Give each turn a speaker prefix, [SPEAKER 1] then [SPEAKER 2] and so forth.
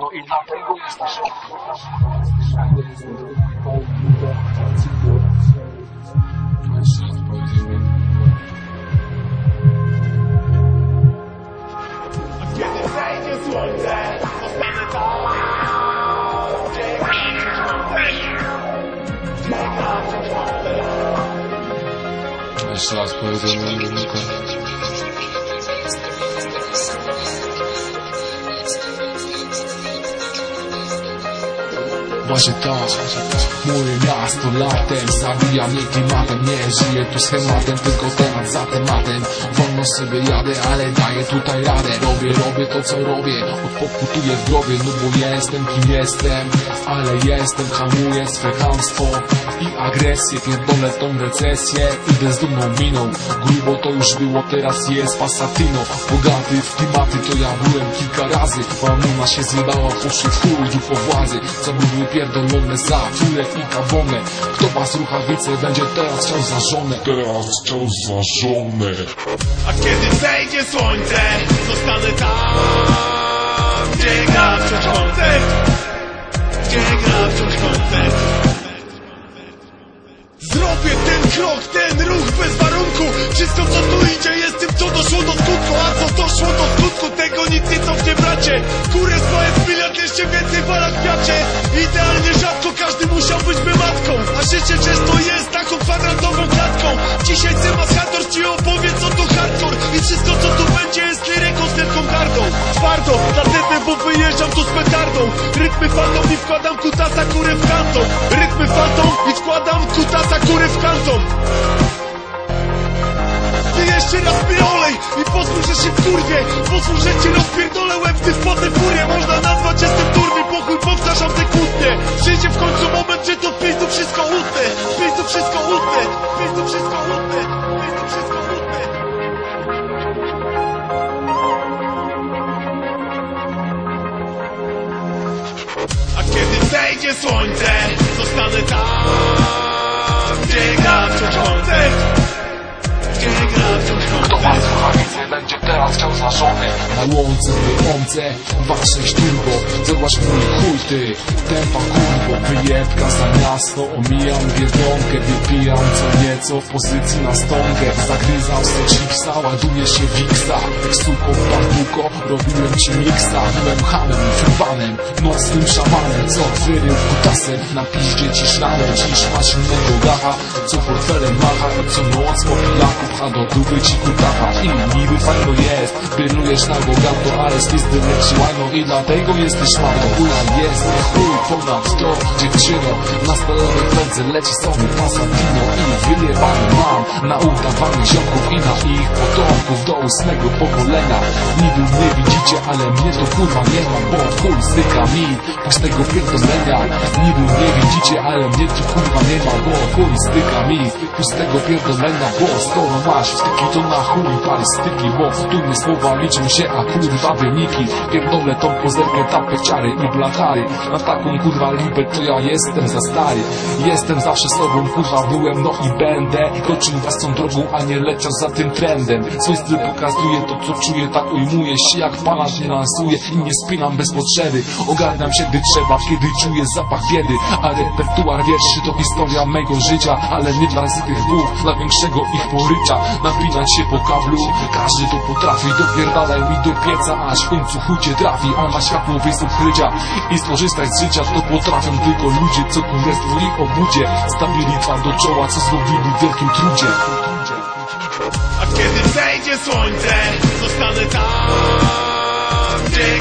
[SPEAKER 1] No i dlatego jesteś
[SPEAKER 2] Jeszcze raz powiedzmy.
[SPEAKER 3] Kiedy zejdzie słońce, zostanę tam, gdzie
[SPEAKER 2] Moje miasto latem Zabija mnie klimatem, nie żyję tu schematem Tylko temat za tematem. Wolno sobie jadę, ale daję tutaj radę. Robię, robię to co robię. Odpokutuję w głowie, no bo jestem kim jestem. Ale jestem, hamuję swe chamstwo I agresję, pierdolę tą recesję Idę z dumną miną. Grubo to już było, teraz jest Passatino. Bogaty w klimaty to ja byłem kilka razy. Mamuna się zjebała, poszły w chuj po władzy Co były pierdolone za furę i Kto was ruchawice będzie teraz chciał za żonę. Teraz chciał za żonę.
[SPEAKER 3] A kiedy zejdzie słońce, zostanę tam, gdzie gra wciąż koncert, gdzie gra wciąż koncert. Zrobię ten krok, ten ruch bez warunku. Wszystko co tu idzie jest tym co doszło do skutku. A co doszło do skutku tego życie często jest taką kwadratową klatką? Dzisiaj Hator ci opowie co to hardcore. I wszystko co tu będzie jest liryką z wielką gardą. Twardo, dlatego bo wyjeżdżam tu z petardą. Rytmy fantom i wkładam kutasa kurę w kanton. Rytmy fantom i wkładam kutasa kurę w kanton. Ty jeszcze raz mi olej i pozwól, że się wkurwię Pozwól, że ci rozpierdolę łeb, ty w furię. Można nazwać jestem turny, pochuj powtarzam te kłótnie. Przyjdzie w końcu moment, słońce, zostanę tam, gdzie gra wciąż
[SPEAKER 2] Na łące, w łące, wasze turbo Zobacz mój chuj ty, tempa kurwo Wyjebka za miasto, omijam biedronkę Wypijam co nieco. W pozycji na stonkę Zagryzam se chipsa, ładuję się wiksa Suko bambuko, robiłem ci miksa. Byłem hamem i furbanem, nocnym szamanem. Co wyrył kutasem, na piździe ci szramę Dziś masz innego gacha, co portfelem macha co noc po pijaku pcha do dupy ci kutacha I niby fajno jest, brylujesz na bogato Ale leci łajno i dlatego jesteś marną Chuja jest, chuj ponad to dziewczyno Na stalowej pędze leci sobie pasatino I wyjebany mam na udawanych ziomków I na ich potomków do ósmego pokolenia. Niby mnie widzicie, ale mnie to kurwa nie ma Bo chuj styka mi pustego pierdolenia. Niby mnie widzicie, ale mnie tu kurwa nie ma Bo chuj styka mi pustego pierdolenia. Bo skoro masz styki to na chuj pary styki Bo wtórne słowa liczą się, a kurwa wyniki. Pierdolę tą pozerkę, tapeciary i blachary. Na taką kurwa libę to ja jestem za stary zawsze sobą, kurwa byłem, no i będę. Koczył was tą drogą, a nie leciał za tym trendem. Swój styl pokazuje to co czuję, tak ujmuję się jak palarz nie lansuję I nie spinam bez potrzeby. Ogarniam się gdy trzeba, kiedy czuję zapach biedy. A repertuar wierszy to historia mego życia Ale nie dla złych głów, dla większego ich porycia Napinać się po kablu, każdy to potrafi. Dopierdalaj mi do pieca, aż w końcu chuj cię trafi. A na światło wyjść z ukrycia i skorzystać z życia To potrafią tylko ludzie, co królestwo ich obudzie Stawili twardo czoła, co zrobili w wielkim trudzie.
[SPEAKER 3] A kiedy zejdzie słońce, zostanę tam, gdzie